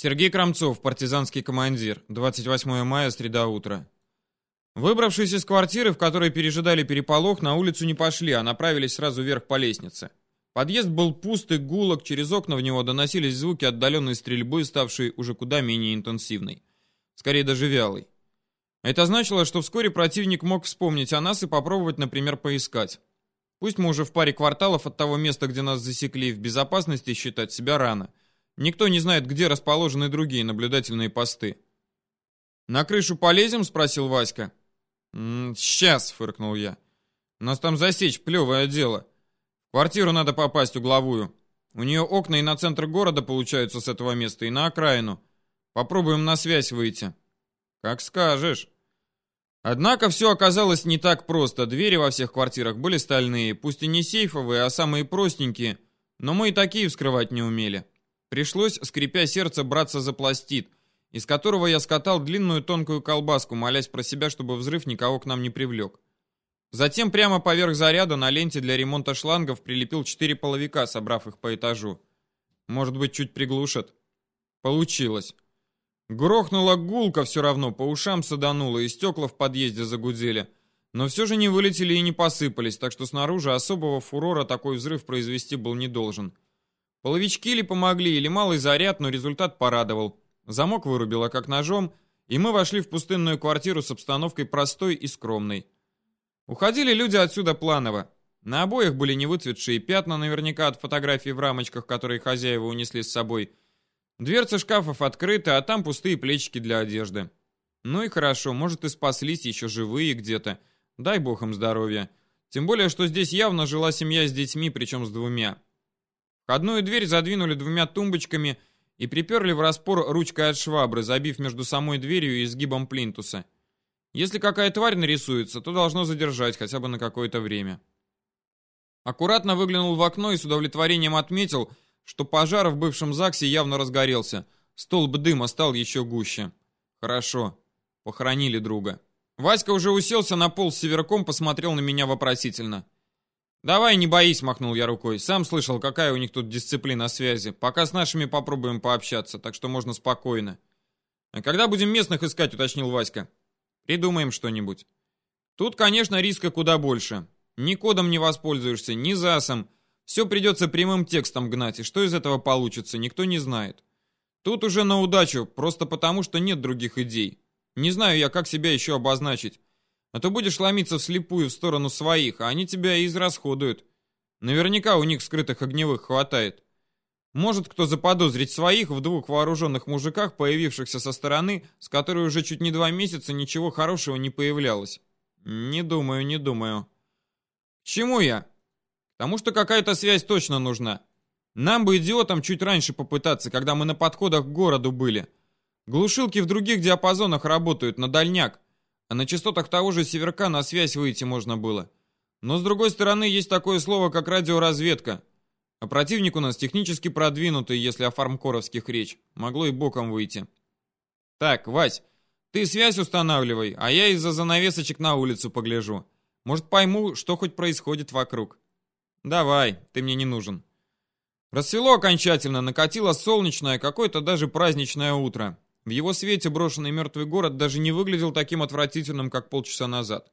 Сергей Крамцов, партизанский командир. 28 мая, среда утра. Выбравшись из квартиры, в которой пережидали переполох, на улицу не пошли, а направились сразу вверх по лестнице. Подъезд был пуст и гулок, через окна в него доносились звуки отдаленной стрельбы, ставшей уже куда менее интенсивной. Скорее даже вялой. Это значило, что вскоре противник мог вспомнить о нас и попробовать, например, поискать. Пусть мы уже в паре кварталов от того места, где нас засекли, в безопасности считать себя рано. Никто не знает, где расположены другие наблюдательные посты. «На крышу полезем?» — спросил Васька. «Сейчас», — фыркнул я. «Нас там засечь, плевое дело. В квартиру надо попасть угловую. У нее окна и на центр города получаются с этого места, и на окраину. Попробуем на связь выйти». «Как скажешь». Однако все оказалось не так просто. Двери во всех квартирах были стальные, пусть и не сейфовые, а самые простенькие, но мы и такие вскрывать не умели. Пришлось, скрипя сердце, браться за пластид, из которого я скатал длинную тонкую колбаску, молясь про себя, чтобы взрыв никого к нам не привлек. Затем прямо поверх заряда на ленте для ремонта шлангов прилепил четыре половика, собрав их по этажу. Может быть, чуть приглушат? Получилось. Грохнула гулка все равно, по ушам садануло, и стекла в подъезде загудели. Но все же не вылетели и не посыпались, так что снаружи особого фурора такой взрыв произвести был не должен. Половички ли помогли, или малый заряд, но результат порадовал. Замок вырубило как ножом, и мы вошли в пустынную квартиру с обстановкой простой и скромной. Уходили люди отсюда планово. На обоих были невыцветшие пятна, наверняка от фотографий в рамочках, которые хозяева унесли с собой. Дверцы шкафов открыты, а там пустые плечики для одежды. Ну и хорошо, может и спаслись еще живые где-то. Дай бог им здоровья. Тем более, что здесь явно жила семья с детьми, причем с двумя. Входную дверь задвинули двумя тумбочками и приперли в распор ручкой от швабры, забив между самой дверью и изгибом плинтуса. Если какая тварь нарисуется, то должно задержать хотя бы на какое-то время. Аккуратно выглянул в окно и с удовлетворением отметил, что пожар в бывшем ЗАГСе явно разгорелся. Столб дыма стал еще гуще. Хорошо. Похоронили друга. Васька уже уселся на пол с северком, посмотрел на меня вопросительно. «Давай, не боись», — махнул я рукой. «Сам слышал, какая у них тут дисциплина связи. Пока с нашими попробуем пообщаться, так что можно спокойно». «А когда будем местных искать?» — уточнил Васька. «Придумаем что-нибудь». Тут, конечно, риска куда больше. Ни кодом не воспользуешься, ни засом. Все придется прямым текстом гнать, и что из этого получится, никто не знает. Тут уже на удачу, просто потому, что нет других идей. Не знаю я, как себя еще обозначить. А то будешь ломиться вслепую в сторону своих, а они тебя и израсходуют. Наверняка у них скрытых огневых хватает. Может кто заподозрить своих в двух вооруженных мужиках, появившихся со стороны, с которой уже чуть не два месяца ничего хорошего не появлялось? Не думаю, не думаю. чему я? Потому что какая-то связь точно нужна. Нам бы, идиотам, чуть раньше попытаться, когда мы на подходах к городу были. Глушилки в других диапазонах работают, на дальняк. А на частотах того же Северка на связь выйти можно было. Но с другой стороны, есть такое слово, как радиоразведка. А противник у нас технически продвинутый, если о фармкоровских речь. Могло и боком выйти. Так, Вась, ты связь устанавливай, а я из-за занавесочек на улицу погляжу. Может, пойму, что хоть происходит вокруг. Давай, ты мне не нужен. Рассвело окончательно, накатило солнечное, какое-то даже праздничное утро. В его свете брошенный мертвый город даже не выглядел таким отвратительным, как полчаса назад.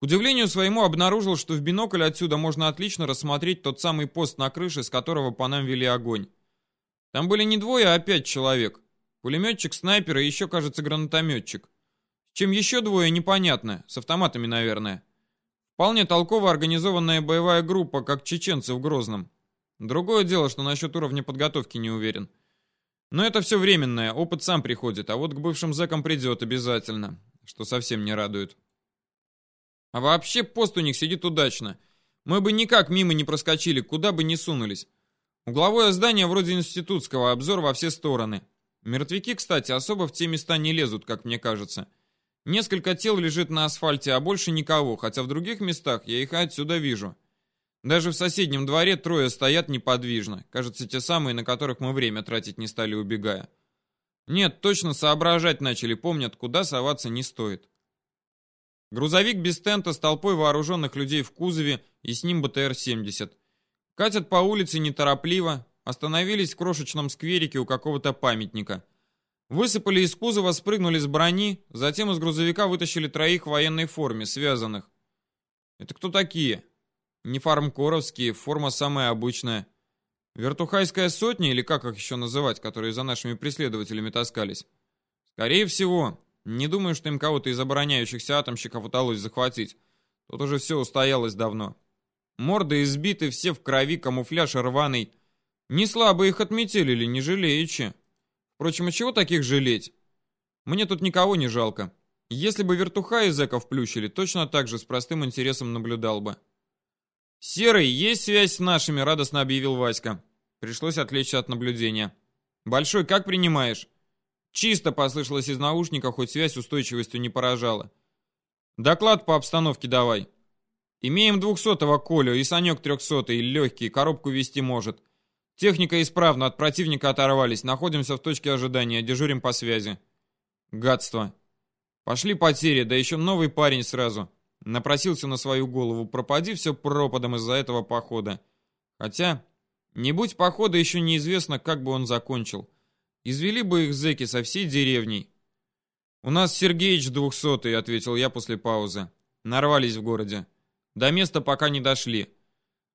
К удивлению своему обнаружил, что в бинокль отсюда можно отлично рассмотреть тот самый пост на крыше, с которого по нам вели огонь. Там были не двое, а пять человек. Пулеметчик, снайпер и еще, кажется, гранатометчик. Чем еще двое, непонятно. С автоматами, наверное. Вполне толково организованная боевая группа, как чеченцы в Грозном. Другое дело, что насчет уровня подготовки не уверен. Но это все временное, опыт сам приходит, а вот к бывшим зэкам придет обязательно, что совсем не радует. А вообще пост у них сидит удачно. Мы бы никак мимо не проскочили, куда бы ни сунулись. Угловое здание вроде институтского, обзор во все стороны. Мертвяки, кстати, особо в те места не лезут, как мне кажется. Несколько тел лежит на асфальте, а больше никого, хотя в других местах я их отсюда вижу. Даже в соседнем дворе трое стоят неподвижно. Кажется, те самые, на которых мы время тратить не стали, убегая. Нет, точно соображать начали, помнят, куда соваться не стоит. Грузовик без тента с толпой вооруженных людей в кузове и с ним БТР-70. Катят по улице неторопливо, остановились в крошечном скверике у какого-то памятника. Высыпали из кузова, спрыгнули с брони, затем из грузовика вытащили троих в военной форме, связанных. Это кто такие? Не фармкоровские, форма самая обычная. Вертухайская сотня, или как их еще называть, которые за нашими преследователями таскались? Скорее всего. Не думаю, что им кого-то из обороняющихся атомщиков удалось захватить. Тут уже все устоялось давно. Морды избиты, все в крови, камуфляж рваный. Не слабо их отметили, не жалеючи. Впрочем, и чего таких жалеть? Мне тут никого не жалко. Если бы вертуха и зэков плющили, точно так же с простым интересом наблюдал бы. «Серый, есть связь с нашими?» — радостно объявил Васька. Пришлось отвлечься от наблюдения. «Большой, как принимаешь?» «Чисто!» — послышалось из наушника, хоть связь устойчивостью не поражала. «Доклад по обстановке давай». «Имеем двухсотого Колю и Санек трехсотый, легкий, коробку вести может. Техника исправна, от противника оторвались, находимся в точке ожидания, дежурим по связи». «Гадство!» «Пошли потери, да еще новый парень сразу». Напросился на свою голову, пропади все пропадом из-за этого похода. Хотя, не будь похода, еще неизвестно, как бы он закончил. Извели бы их зэки со всей деревней. «У нас Сергеич двухсотый», — ответил я после паузы. Нарвались в городе. До места пока не дошли.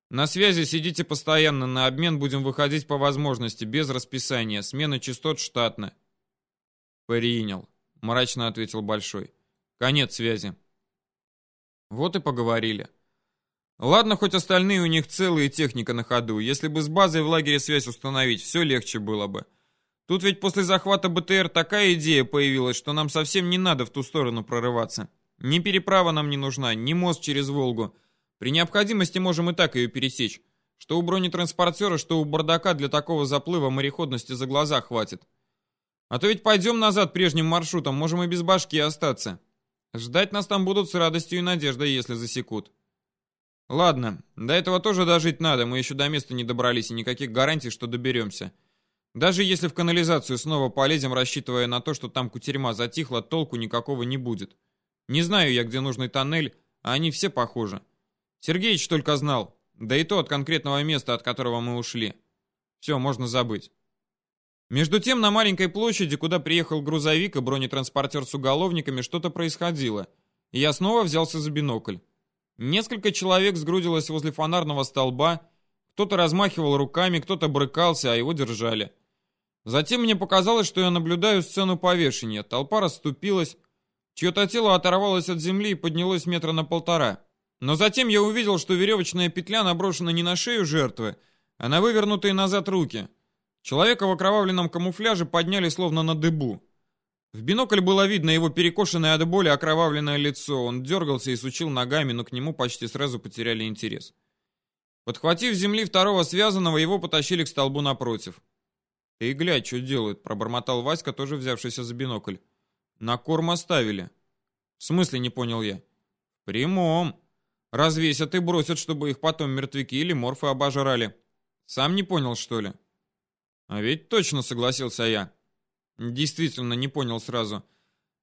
На связи сидите постоянно, на обмен будем выходить по возможности, без расписания. Смена частот штатно. Принял, мрачно ответил Большой. Конец связи. Вот и поговорили. Ладно, хоть остальные у них целые техника на ходу. Если бы с базой в лагере связь установить, все легче было бы. Тут ведь после захвата БТР такая идея появилась, что нам совсем не надо в ту сторону прорываться. Ни переправа нам не нужна, ни мост через Волгу. При необходимости можем и так ее пересечь. Что у бронетранспортера, что у бардака для такого заплыва мореходности за глаза хватит. А то ведь пойдем назад прежним маршрутом, можем и без башки остаться. Ждать нас там будут с радостью и надеждой, если засекут. Ладно, до этого тоже дожить надо, мы еще до места не добрались и никаких гарантий, что доберемся. Даже если в канализацию снова полезем, рассчитывая на то, что там кутерьма затихла, толку никакого не будет. Не знаю я, где нужный тоннель, а они все похожи. Сергеич только знал, да и то от конкретного места, от которого мы ушли. Все, можно забыть. Между тем, на маленькой площади, куда приехал грузовик и бронетранспортер с уголовниками, что-то происходило. Я снова взялся за бинокль. Несколько человек сгрудилось возле фонарного столба, кто-то размахивал руками, кто-то брыкался, а его держали. Затем мне показалось, что я наблюдаю сцену повешения. Толпа расступилась, чье-то тело оторвалось от земли и поднялось метра на полтора. Но затем я увидел, что веревочная петля наброшена не на шею жертвы, а на вывернутые назад руки. Человека в окровавленном камуфляже подняли словно на дыбу. В бинокль было видно его перекошенное от боли окровавленное лицо. Он дергался и сучил ногами, но к нему почти сразу потеряли интерес. Подхватив земли второго связанного, его потащили к столбу напротив. «Ты глядь, что делают», — пробормотал Васька, тоже взявшийся за бинокль. «На корм оставили». «В смысле, не понял я?» «В прямом. Развесят и бросят, чтобы их потом мертвяки или морфы обожрали. Сам не понял, что ли?» А ведь точно согласился я. Действительно, не понял сразу.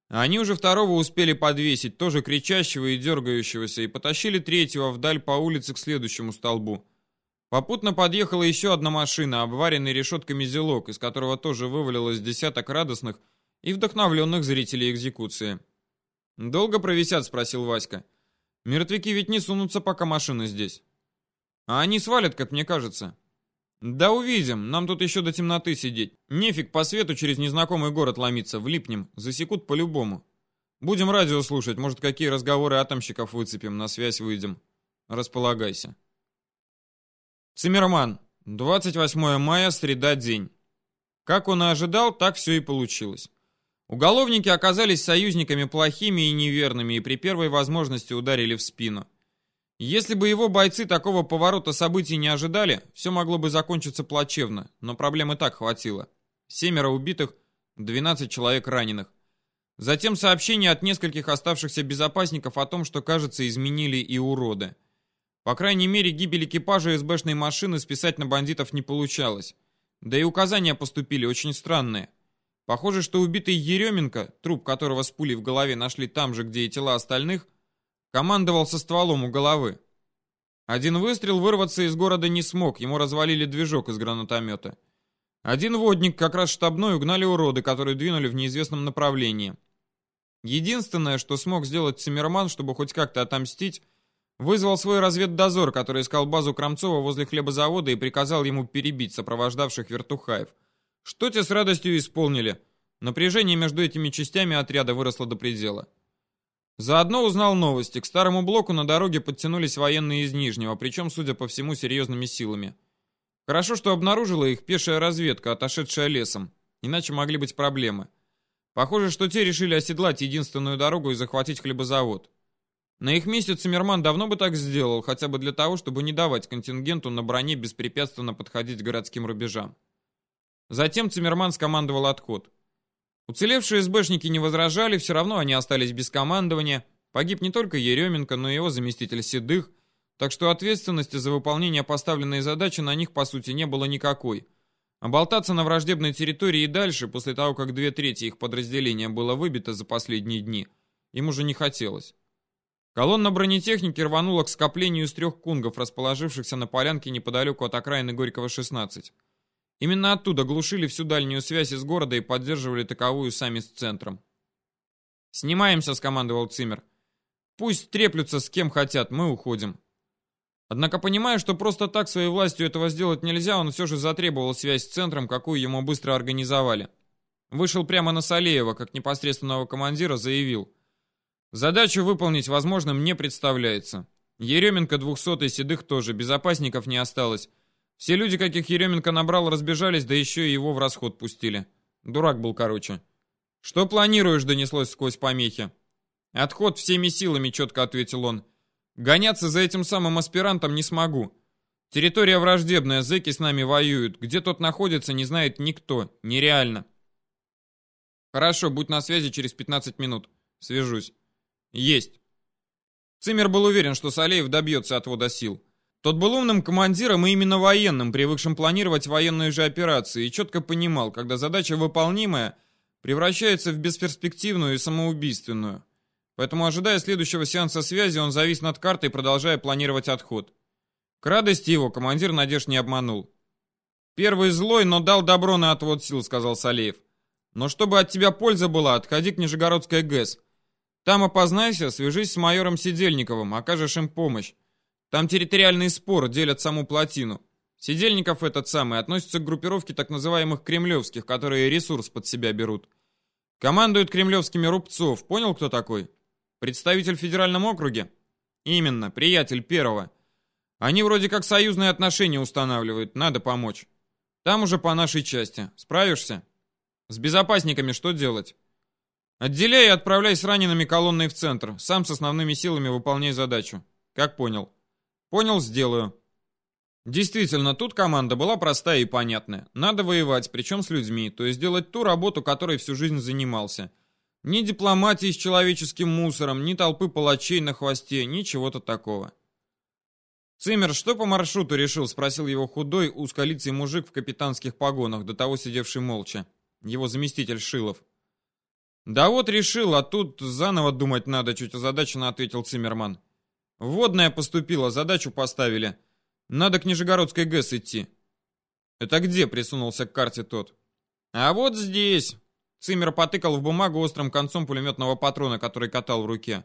Они уже второго успели подвесить, тоже кричащего и дергающегося, и потащили третьего вдаль по улице к следующему столбу. Попутно подъехала еще одна машина, обваренный решетками зелок, из которого тоже вывалилось десяток радостных и вдохновленных зрителей экзекуции. «Долго провисят?» — спросил Васька. «Мертвяки ведь не сунутся, пока машина здесь». «А они свалят, как мне кажется». «Да увидим, нам тут еще до темноты сидеть. Нефиг по свету через незнакомый город ломиться, влипнем, засекут по-любому. Будем радио слушать, может, какие разговоры атомщиков выцепим, на связь выйдем. Располагайся». Циммерман, 28 мая, среда, день. Как он и ожидал, так все и получилось. Уголовники оказались союзниками плохими и неверными и при первой возможности ударили в спину. Если бы его бойцы такого поворота событий не ожидали, все могло бы закончиться плачевно, но проблем и так хватило. Семеро убитых, 12 человек раненых. Затем сообщение от нескольких оставшихся безопасников о том, что, кажется, изменили и уроды. По крайней мере, гибель экипажа СБшной машины списать на бандитов не получалось. Да и указания поступили очень странные. Похоже, что убитый Еременко, труп которого с пулей в голове нашли там же, где и тела остальных, Командовал со стволом у головы. Один выстрел вырваться из города не смог, ему развалили движок из гранатомета. Один водник, как раз штабной, угнали уроды, которые двинули в неизвестном направлении. Единственное, что смог сделать Циммерман, чтобы хоть как-то отомстить, вызвал свой разведдозор, который искал базу Крамцова возле хлебозавода и приказал ему перебить сопровождавших вертухаев. Что те с радостью исполнили. Напряжение между этими частями отряда выросло до предела. Заодно узнал новости. К старому блоку на дороге подтянулись военные из Нижнего, причем, судя по всему, серьезными силами. Хорошо, что обнаружила их пешая разведка, отошедшая лесом. Иначе могли быть проблемы. Похоже, что те решили оседлать единственную дорогу и захватить хлебозавод. На их месте Циммерман давно бы так сделал, хотя бы для того, чтобы не давать контингенту на броне беспрепятственно подходить к городским рубежам. Затем Циммерман скомандовал отход. Уцелевшие СБшники не возражали, все равно они остались без командования. Погиб не только Еременко, но и его заместитель Седых, так что ответственности за выполнение поставленной задачи на них, по сути, не было никакой. А болтаться на враждебной территории и дальше, после того, как две трети их подразделения было выбито за последние дни, им уже не хотелось. Колонна бронетехники рванула к скоплению из трех кунгов, расположившихся на полянке неподалеку от окраины Горького, 16. Именно оттуда глушили всю дальнюю связь из города и поддерживали таковую сами с центром. «Снимаемся», — скомандовал Циммер. «Пусть треплются с кем хотят, мы уходим». Однако, понимая, что просто так своей властью этого сделать нельзя, он все же затребовал связь с центром, какую ему быстро организовали. Вышел прямо на Салеева, как непосредственного командира, заявил. «Задачу выполнить возможным не представляется. Еременко 200 седых тоже, безопасников не осталось. Все люди, каких Еременко набрал, разбежались, да еще и его в расход пустили. Дурак был, короче. «Что планируешь?» — донеслось сквозь помехи. «Отход всеми силами», — четко ответил он. «Гоняться за этим самым аспирантом не смогу. Территория враждебная, зэки с нами воюют. Где тот находится, не знает никто. Нереально». «Хорошо, будь на связи через 15 минут. Свяжусь». «Есть». Цимер был уверен, что Салеев добьется отвода сил. Тот был умным командиром и именно военным, привыкшим планировать военные же операции, и четко понимал, когда задача выполнимая, превращается в бесперспективную и самоубийственную. Поэтому, ожидая следующего сеанса связи, он завис над картой, продолжая планировать отход. К радости его командир надежд не обманул. «Первый злой, но дал добро на отвод сил», — сказал Салеев. «Но чтобы от тебя польза была, отходи к Нижегородской ГЭС. Там опознайся, свяжись с майором Сидельниковым, окажешь им помощь. Там территориальный спор, делят саму плотину. Сидельников этот самый относится к группировке так называемых кремлевских, которые ресурс под себя берут. Командуют кремлевскими Рубцов. Понял, кто такой? Представитель в федеральном округе? Именно, приятель первого. Они вроде как союзные отношения устанавливают, надо помочь. Там уже по нашей части. Справишься? С безопасниками что делать? Отделяй и отправляй с ранеными колонной в центр. Сам с основными силами выполняй задачу. Как понял? Понял, сделаю. Действительно, тут команда была простая и понятная. Надо воевать, причем с людьми, то есть делать ту работу, которой всю жизнь занимался. Ни дипломатии с человеческим мусором, ни толпы палачей на хвосте, ничего-то такого. «Циммер, что по маршруту решил?» — спросил его худой, узколицый мужик в капитанских погонах, до того сидевший молча. Его заместитель Шилов. «Да вот решил, а тут заново думать надо», — чуть озадаченно ответил Циммерман. Вводная поступила, задачу поставили. Надо к Нижегородской ГЭС идти. Это где? Присунулся к карте тот. А вот здесь. Цимер потыкал в бумагу острым концом пулеметного патрона, который катал в руке.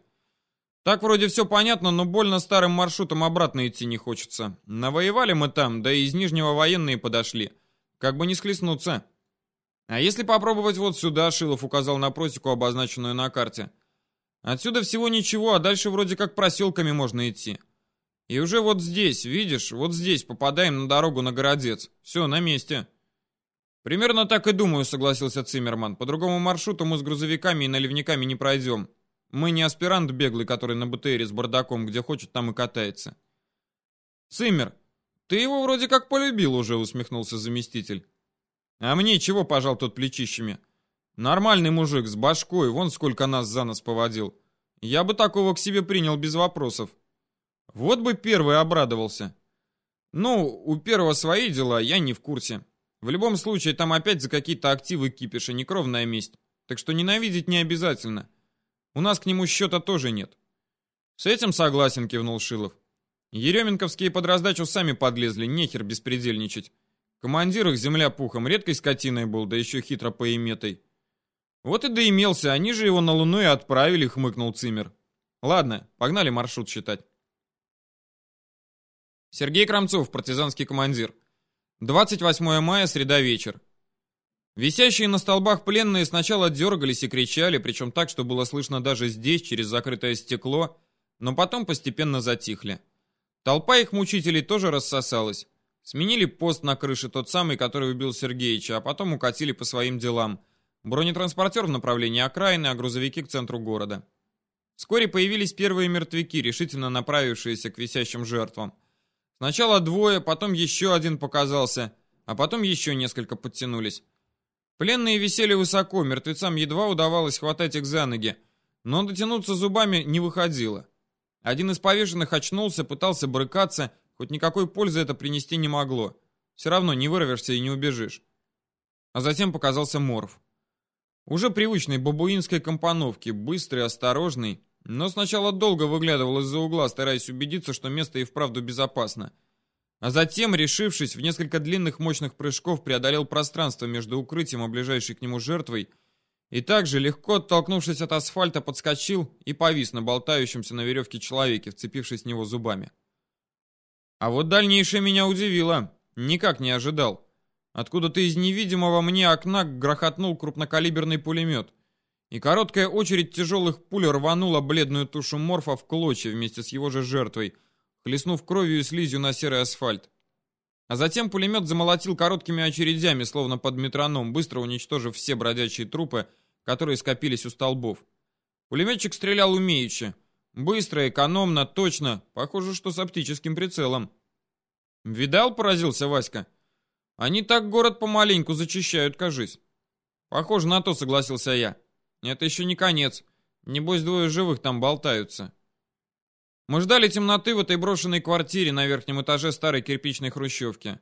Так вроде все понятно, но больно старым маршрутом обратно идти не хочется. Навоевали мы там, да и из Нижнего военные подошли. Как бы не схлестнуться. А если попробовать вот сюда, Шилов указал на просеку, обозначенную на карте. Отсюда всего ничего, а дальше вроде как проселками можно идти. И уже вот здесь, видишь, вот здесь попадаем на дорогу на Городец. Все, на месте. Примерно так и думаю, согласился Циммерман. По другому маршруту мы с грузовиками и наливниками не пройдем. Мы не аспирант беглый, который на БТРе с бардаком, где хочет, там и катается. Циммер, ты его вроде как полюбил уже, усмехнулся заместитель. А мне чего пожал тот плечищами? Нормальный мужик с башкой, вон сколько нас за нас поводил. Я бы такого к себе принял без вопросов. Вот бы первый обрадовался. Ну, у первого свои дела, я не в курсе. В любом случае, там опять за какие-то активы кипиш, и не кровная месть. Так что ненавидеть не обязательно. У нас к нему счета тоже нет. С этим согласен, кивнул Шилов. Еременковские под раздачу сами подлезли, нехер беспредельничать. Командир их земля пухом, редкой скотиной был, да еще хитро поиметой. Вот и доимелся, они же его на Луну и отправили, хмыкнул Цимер. Ладно, погнали маршрут считать. Сергей Крамцов, партизанский командир. 28 мая, среда вечер. Висящие на столбах пленные сначала дергались и кричали, причем так, что было слышно даже здесь, через закрытое стекло, но потом постепенно затихли. Толпа их мучителей тоже рассосалась. Сменили пост на крыше, тот самый, который убил Сергеича, а потом укатили по своим делам. Бронетранспортер в направлении окраины, а грузовики к центру города. Вскоре появились первые мертвяки, решительно направившиеся к висящим жертвам. Сначала двое, потом еще один показался, а потом еще несколько подтянулись. Пленные висели высоко, мертвецам едва удавалось хватать их за ноги, но дотянуться зубами не выходило. Один из повешенных очнулся, пытался брыкаться, хоть никакой пользы это принести не могло. Все равно не вырвешься и не убежишь. А затем показался Морф. Уже привычной бабуинской компоновки, быстрый, осторожный, но сначала долго выглядывал из-за угла, стараясь убедиться, что место и вправду безопасно. А затем, решившись, в несколько длинных мощных прыжков преодолел пространство между укрытием и ближайшей к нему жертвой, и также, легко оттолкнувшись от асфальта, подскочил и повис на болтающемся на веревке человеке, вцепившись в него зубами. А вот дальнейшее меня удивило. Никак не ожидал. Откуда-то из невидимого мне окна грохотнул крупнокалиберный пулемет. И короткая очередь тяжелых пуль рванула бледную тушу морфа в клочья вместе с его же жертвой — хлестнув кровью и слизью на серый асфальт. А затем пулемет замолотил короткими очередями, словно под метроном, быстро уничтожив все бродячие трупы, которые скопились у столбов. Пулеметчик стрелял умеючи. Быстро, экономно, точно. Похоже, что с оптическим прицелом. «Видал?» — поразился Васька. «Они так город помаленьку зачищают, кажись». «Похоже на то», — согласился я. «Это еще не конец. Небось, двое живых там болтаются». Мы ждали темноты в этой брошенной квартире на верхнем этаже старой кирпичной хрущевки.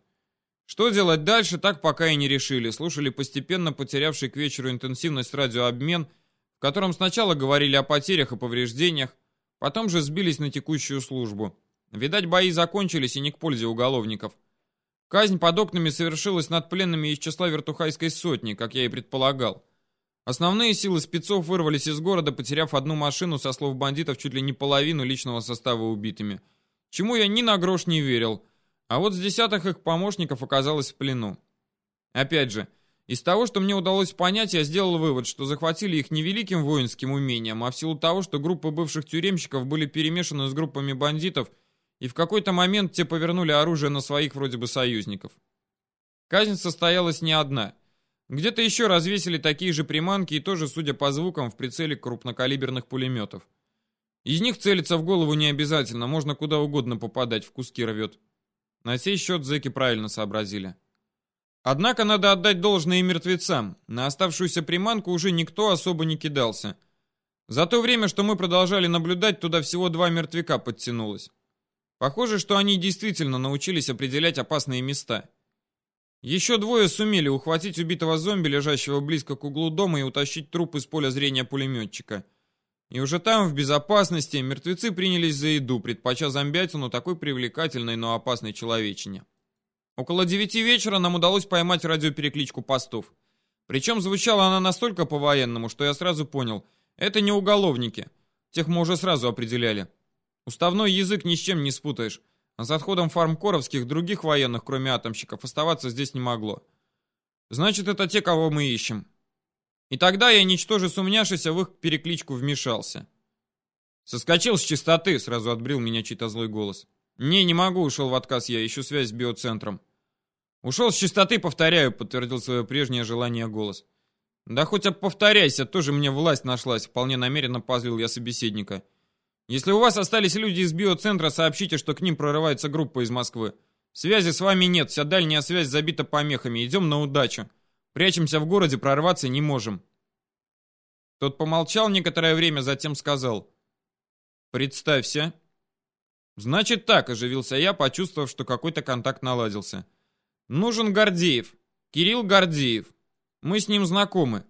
Что делать дальше, так пока и не решили. Слушали постепенно потерявший к вечеру интенсивность радиообмен, в котором сначала говорили о потерях и повреждениях, потом же сбились на текущую службу. Видать, бои закончились и не к пользе уголовников. Казнь под окнами совершилась над пленными из числа вертухайской сотни, как я и предполагал. Основные силы спецов вырвались из города, потеряв одну машину, со слов бандитов, чуть ли не половину личного состава убитыми. Чему я ни на грош не верил. А вот с десятых их помощников оказалось в плену. Опять же, из того, что мне удалось понять, я сделал вывод, что захватили их не великим воинским умением, а в силу того, что группы бывших тюремщиков были перемешаны с группами бандитов, и в какой-то момент те повернули оружие на своих вроде бы союзников. Казнь состоялась не одна — где-то еще развесили такие же приманки и тоже, судя по звукам, в прицеле крупнокалиберных пулеметов. Из них целиться в голову не обязательно, можно куда угодно попадать, в куски рвет. На сей счет зэки правильно сообразили. Однако надо отдать должное и мертвецам. На оставшуюся приманку уже никто особо не кидался. За то время, что мы продолжали наблюдать, туда всего два мертвяка подтянулось. Похоже, что они действительно научились определять опасные места. Еще двое сумели ухватить убитого зомби, лежащего близко к углу дома, и утащить труп из поля зрения пулеметчика. И уже там, в безопасности, мертвецы принялись за еду, предпоча зомбятину такой привлекательной, но опасной человечине. Около девяти вечера нам удалось поймать радиоперекличку постов. Причем звучала она настолько по-военному, что я сразу понял, это не уголовники. Тех мы уже сразу определяли. Уставной язык ни с чем не спутаешь. А с отходом фармкоровских других военных, кроме атомщиков, оставаться здесь не могло. Значит, это те, кого мы ищем. И тогда я, ничтоже сумняшися, в их перекличку вмешался. «Соскочил с чистоты», — сразу отбрил меня чей-то злой голос. «Не, не могу», — ушел в отказ я, ищу связь с биоцентром. «Ушел с чистоты, повторяю», — подтвердил свое прежнее желание голос. «Да хоть повторяйся, тоже мне власть нашлась», — вполне намеренно позлил я собеседника. Если у вас остались люди из биоцентра, сообщите, что к ним прорывается группа из Москвы. Связи с вами нет, вся дальняя связь забита помехами. Идем на удачу. Прячемся в городе, прорваться не можем. Тот помолчал некоторое время, затем сказал. «Представься». «Значит так», — оживился я, почувствовав, что какой-то контакт наладился. «Нужен Гордеев. Кирилл Гордеев. Мы с ним знакомы.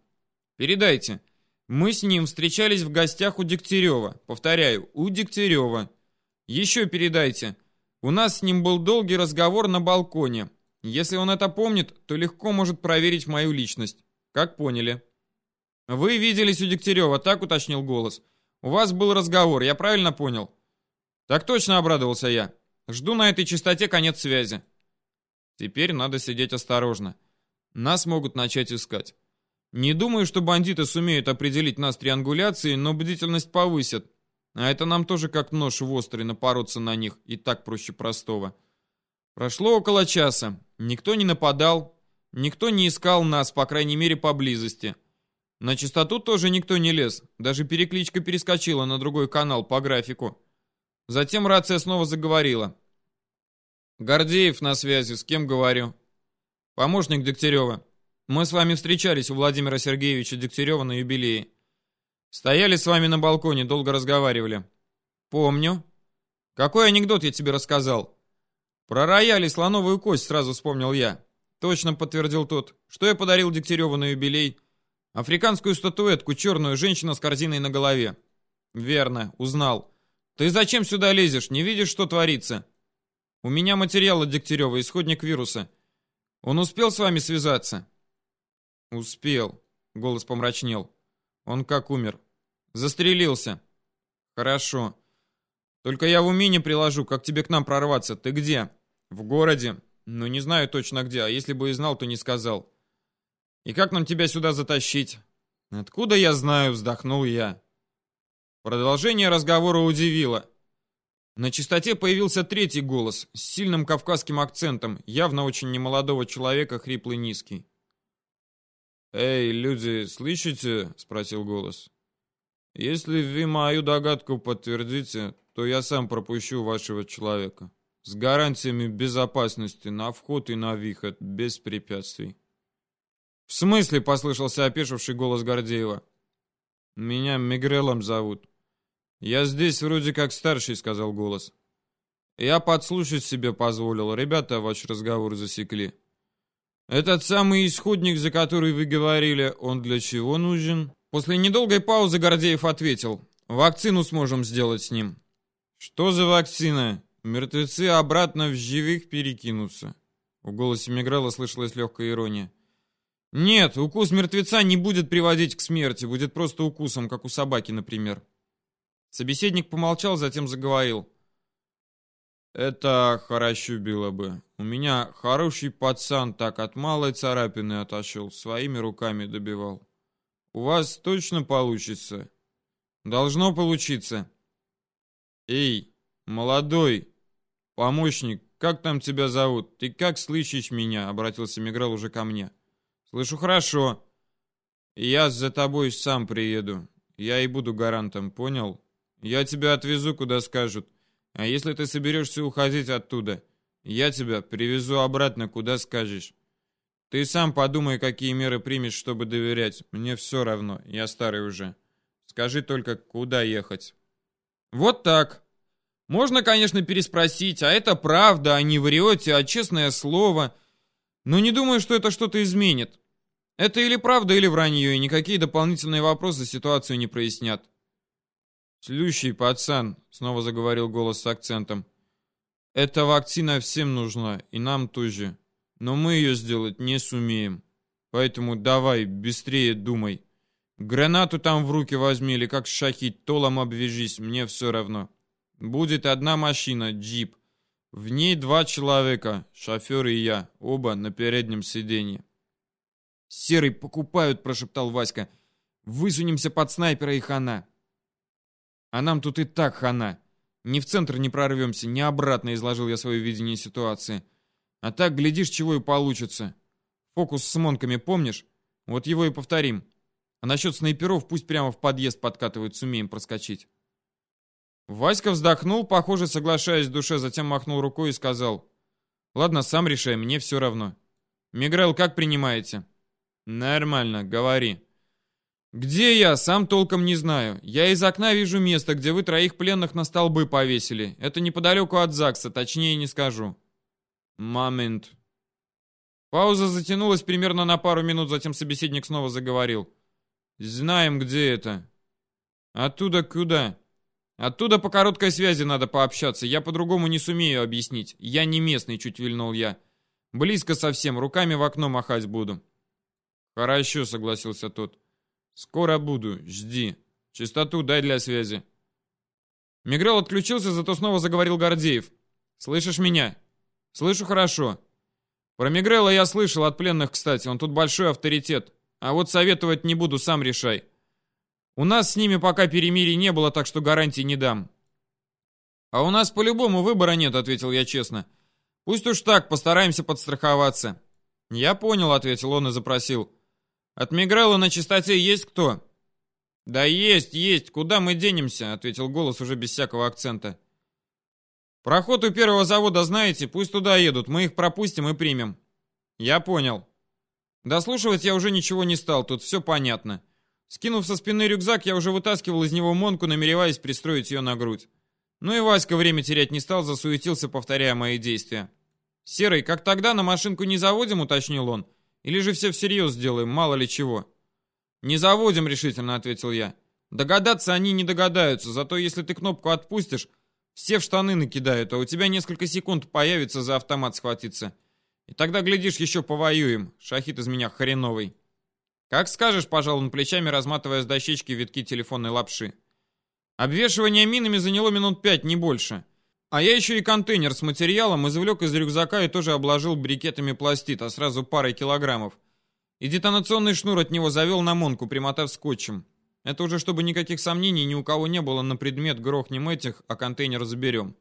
Передайте. Мы с ним встречались в гостях у Дегтярева. Повторяю, у Дегтярева. Еще передайте. У нас с ним был долгий разговор на балконе. Если он это помнит, то легко может проверить мою личность. Как поняли. Вы виделись у Дегтярева, так уточнил голос. У вас был разговор, я правильно понял? Так точно обрадовался я. Жду на этой частоте конец связи. Теперь надо сидеть осторожно. Нас могут начать искать. Не думаю, что бандиты сумеют определить нас триангуляцией, но бдительность повысят. А это нам тоже как нож в острый напороться на них, и так проще простого. Прошло около часа. Никто не нападал, никто не искал нас, по крайней мере, поблизости. На частоту тоже никто не лез, даже перекличка перескочила на другой канал по графику. Затем рация снова заговорила. «Гордеев на связи, с кем говорю?» «Помощник Дегтярева. Мы с вами встречались у Владимира Сергеевича Дегтярева на юбилее. Стояли с вами на балконе, долго разговаривали». «Помню». «Какой анекдот я тебе рассказал?» «Про рояль и слоновую кость сразу вспомнил я». «Точно», — подтвердил тот. «Что я подарил Дегтяреву на юбилей?» «Африканскую статуэтку, черную, женщина с корзиной на голове». «Верно, узнал». «Ты зачем сюда лезешь? Не видишь, что творится?» «У меня материал от Дегтярева, исходник вируса. Он успел с вами связаться?» «Успел», — голос помрачнел. «Он как умер?» «Застрелился». «Хорошо. Только я в уме не приложу, как тебе к нам прорваться. Ты где?» «В городе. Ну, не знаю точно где, а если бы и знал, то не сказал». «И как нам тебя сюда затащить?» «Откуда я знаю?» — вздохнул я. Продолжение разговора удивило. На чистоте появился третий голос с сильным кавказским акцентом, явно очень немолодого человека, хриплый низкий. «Эй, люди, слышите?» — спросил голос. «Если вы мою догадку подтвердите, то я сам пропущу вашего человека. С гарантиями безопасности на вход и на выход, без препятствий». «В смысле?» — послышался опешивший голос Гордеева. «Меня Мигрелом зовут. «Я здесь вроде как старший», — сказал голос. «Я подслушать себе позволил. Ребята ваш разговор засекли». «Этот самый исходник, за который вы говорили, он для чего нужен?» После недолгой паузы Гордеев ответил. «Вакцину сможем сделать с ним». «Что за вакцина? Мертвецы обратно в живых перекинутся». В голосе Мигрела слышалась легкая ирония. «Нет, укус мертвеца не будет приводить к смерти, будет просто укусом, как у собаки, например». Собеседник помолчал, затем заговорил. Это хорошо было бы. У меня хороший пацан так от малой царапины отошел, своими руками добивал. У вас точно получится? Должно получиться. Эй, молодой, помощник, как там тебя зовут? Ты как слышишь меня? Обратился Миграл уже ко мне. Слышу хорошо. Я за тобой сам приеду. Я и буду гарантом, понял? Я тебя отвезу, куда скажут. А если ты соберешься уходить оттуда, я тебя привезу обратно, куда скажешь. Ты сам подумай, какие меры примешь, чтобы доверять. Мне все равно, я старый уже. Скажи только, куда ехать. Вот так. Можно, конечно, переспросить, а это правда, а не врете, а честное слово. Но не думаю, что это что-то изменит. Это или правда, или вранье, и никакие дополнительные вопросы ситуацию не прояснят. «Слющий пацан», — снова заговорил голос с акцентом. «Эта вакцина всем нужна, и нам тоже. Но мы ее сделать не сумеем. Поэтому давай, быстрее думай. Гранату там в руки возьми или как шахить, толом обвяжись, мне все равно. Будет одна машина, джип. В ней два человека, шофер и я, оба на переднем сиденье. «Серый покупают», — прошептал Васька. «Высунемся под снайпера и хана». А нам тут и так хана. Ни в центр не прорвемся, ни обратно изложил я свое видение ситуации. А так, глядишь, чего и получится. Фокус с монками помнишь? Вот его и повторим. А насчет снайперов пусть прямо в подъезд подкатывают, сумеем проскочить. Васька вздохнул, похоже, соглашаясь в душе, затем махнул рукой и сказал. Ладно, сам решай, мне все равно. Мигрел, как принимаете? Нормально, говори. «Где я? Сам толком не знаю. Я из окна вижу место, где вы троих пленных на столбы повесили. Это неподалеку от ЗАГСа, точнее не скажу». «Момент». Пауза затянулась примерно на пару минут, затем собеседник снова заговорил. «Знаем, где это». «Оттуда куда?» Оттуда по короткой связи надо пообщаться, я по-другому не сумею объяснить. Я не местный, чуть вильнул я. Близко совсем, руками в окно махать буду. Хорошо, согласился тот. Скоро буду, жди. Частоту дай для связи. Мигрел отключился, зато снова заговорил Гордеев. Слышишь меня? Слышу хорошо. Про Мигрела я слышал от пленных, кстати, он тут большой авторитет. А вот советовать не буду, сам решай. У нас с ними пока перемирия не было, так что гарантий не дам. А у нас по-любому выбора нет, ответил я честно. Пусть уж так, постараемся подстраховаться. Я понял, ответил он и запросил. От Мигрелла на чистоте есть кто? Да есть, есть. Куда мы денемся? ответил голос уже без всякого акцента. Проход у первого завода знаете, пусть туда едут, мы их пропустим и примем. Я понял. Дослушивать я уже ничего не стал, тут все понятно. Скинув со спины рюкзак, я уже вытаскивал из него монку, намереваясь пристроить ее на грудь. Ну и Васька время терять не стал, засуетился, повторяя мои действия. «Серый, как тогда, на машинку не заводим?» — уточнил он. «Или же все всерьез сделаем, мало ли чего?» «Не заводим», — решительно ответил я. «Догадаться они не догадаются, зато если ты кнопку отпустишь, все в штаны накидают, а у тебя несколько секунд появится за автомат схватиться. И тогда, глядишь, еще повоюем. Шахид из меня хреновый. Как скажешь, пожал он плечами, разматывая с дощечки витки телефонной лапши. Обвешивание минами заняло минут пять, не больше. А я еще и контейнер с материалом извлек из рюкзака и тоже обложил брикетами пластита, сразу парой килограммов. И детонационный шнур от него завел на монку, примотав скотчем. Это уже чтобы никаких сомнений ни у кого не было на предмет грохнем этих, а контейнер заберем.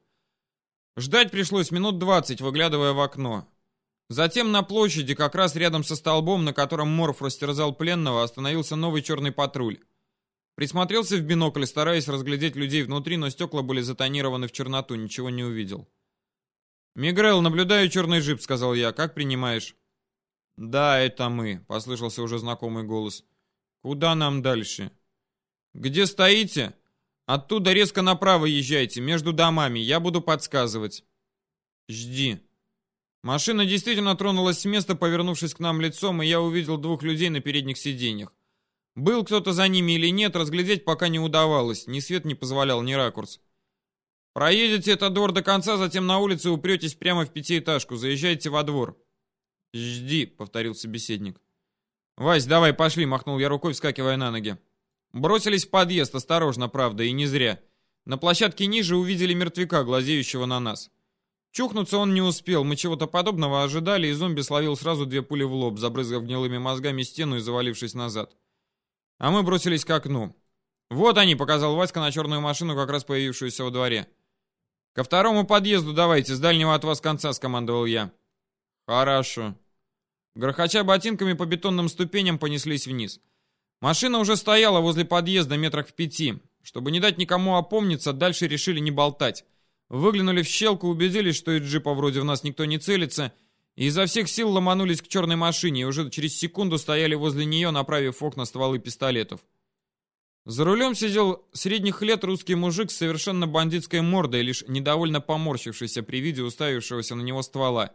Ждать пришлось минут двадцать, выглядывая в окно. Затем на площади, как раз рядом со столбом, на котором Морф растерзал пленного, остановился новый черный патруль. Присмотрелся в бинокль, стараясь разглядеть людей внутри, но стекла были затонированы в черноту, ничего не увидел. «Мигрел, наблюдаю черный джип», — сказал я. «Как принимаешь?» «Да, это мы», — послышался уже знакомый голос. «Куда нам дальше?» «Где стоите?» «Оттуда резко направо езжайте, между домами, я буду подсказывать». «Жди». Машина действительно тронулась с места, повернувшись к нам лицом, и я увидел двух людей на передних сиденьях. Был кто-то за ними или нет, разглядеть пока не удавалось, ни свет не позволял, ни ракурс. Проедете этот двор до конца, затем на улице упретесь прямо в пятиэтажку, заезжайте во двор. «Жди», — повторил собеседник. «Вась, давай, пошли», — махнул я рукой, вскакивая на ноги. Бросились в подъезд, осторожно, правда, и не зря. На площадке ниже увидели мертвяка, глазеющего на нас. Чухнуться он не успел, мы чего-то подобного ожидали, и зомби словил сразу две пули в лоб, забрызгав гнилыми мозгами стену и завалившись назад. А мы бросились к окну. «Вот они», — показал Васька на черную машину, как раз появившуюся во дворе. «Ко второму подъезду давайте, с дальнего от вас конца», — скомандовал я. «Хорошо». Грохоча ботинками по бетонным ступеням понеслись вниз. Машина уже стояла возле подъезда метрах в пяти. Чтобы не дать никому опомниться, дальше решили не болтать. Выглянули в щелку, убедились, что и джипа вроде в нас никто не целится, изо всех сил ломанулись к черной машине, и уже через секунду стояли возле нее, направив окна стволы пистолетов. За рулем сидел средних лет русский мужик с совершенно бандитской мордой, лишь недовольно поморщившийся при виде уставившегося на него ствола.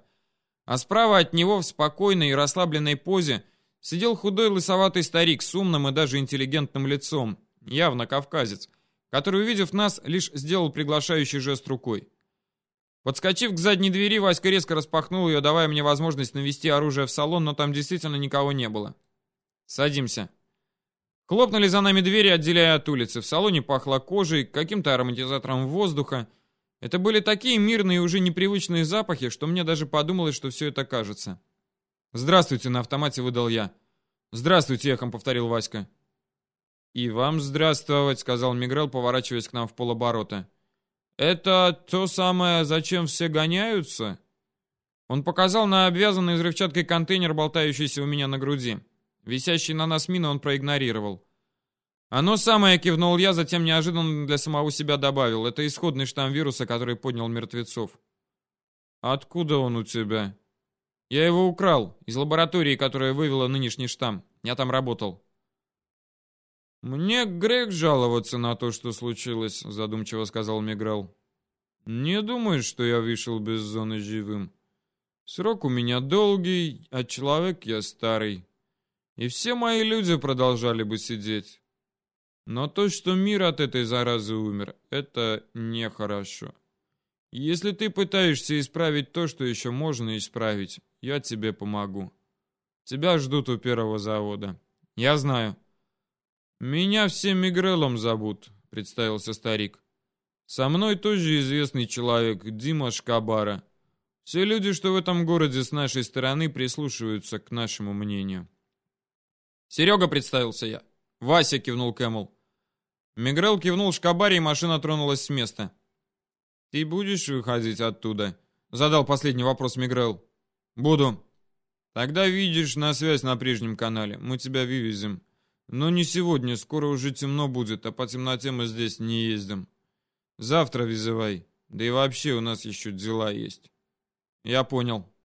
А справа от него в спокойной и расслабленной позе сидел худой лысоватый старик с умным и даже интеллигентным лицом, явно кавказец, который, увидев нас, лишь сделал приглашающий жест рукой. Подскочив к задней двери, Васька резко распахнул ее, давая мне возможность навести оружие в салон, но там действительно никого не было. «Садимся». Хлопнули за нами двери, отделяя от улицы. В салоне пахло кожей, каким-то ароматизатором воздуха. Это были такие мирные и уже непривычные запахи, что мне даже подумалось, что все это кажется. «Здравствуйте», — на автомате выдал я. «Здравствуйте», — эхом повторил Васька. «И вам здравствовать», — сказал Мигрел, поворачиваясь к нам в полоборота. «Это то самое, зачем все гоняются?» Он показал на обвязанный взрывчаткой контейнер, болтающийся у меня на груди. Висящий на нас мины он проигнорировал. «Оно самое», — кивнул я, затем неожиданно для самого себя добавил. «Это исходный штамм вируса, который поднял мертвецов». «Откуда он у тебя?» Я его украл из лаборатории, которая вывела нынешний штамм. Я там работал. Мне грех жаловаться на то, что случилось, задумчиво сказал Миграл. Не думаю, что я вышел без зоны живым. Срок у меня долгий, а человек я старый. И все мои люди продолжали бы сидеть. Но то, что мир от этой заразы умер, это нехорошо. Если ты пытаешься исправить то, что еще можно исправить, я тебе помогу. Тебя ждут у первого завода. Я знаю. Меня всем Мигрелом зовут, представился старик. Со мной тоже известный человек, Дима Шкабара. Все люди, что в этом городе с нашей стороны, прислушиваются к нашему мнению. Серега представился я. Вася кивнул Кэмл. Мигрел кивнул Шкабаре, и машина тронулась с места. «Ты будешь выходить оттуда?» Задал последний вопрос Мигрел. «Буду». «Тогда видишь на связь на прежнем канале. Мы тебя вывезем. Но не сегодня, скоро уже темно будет, а по темноте мы здесь не ездим. Завтра вызывай. Да и вообще у нас еще дела есть». «Я понял».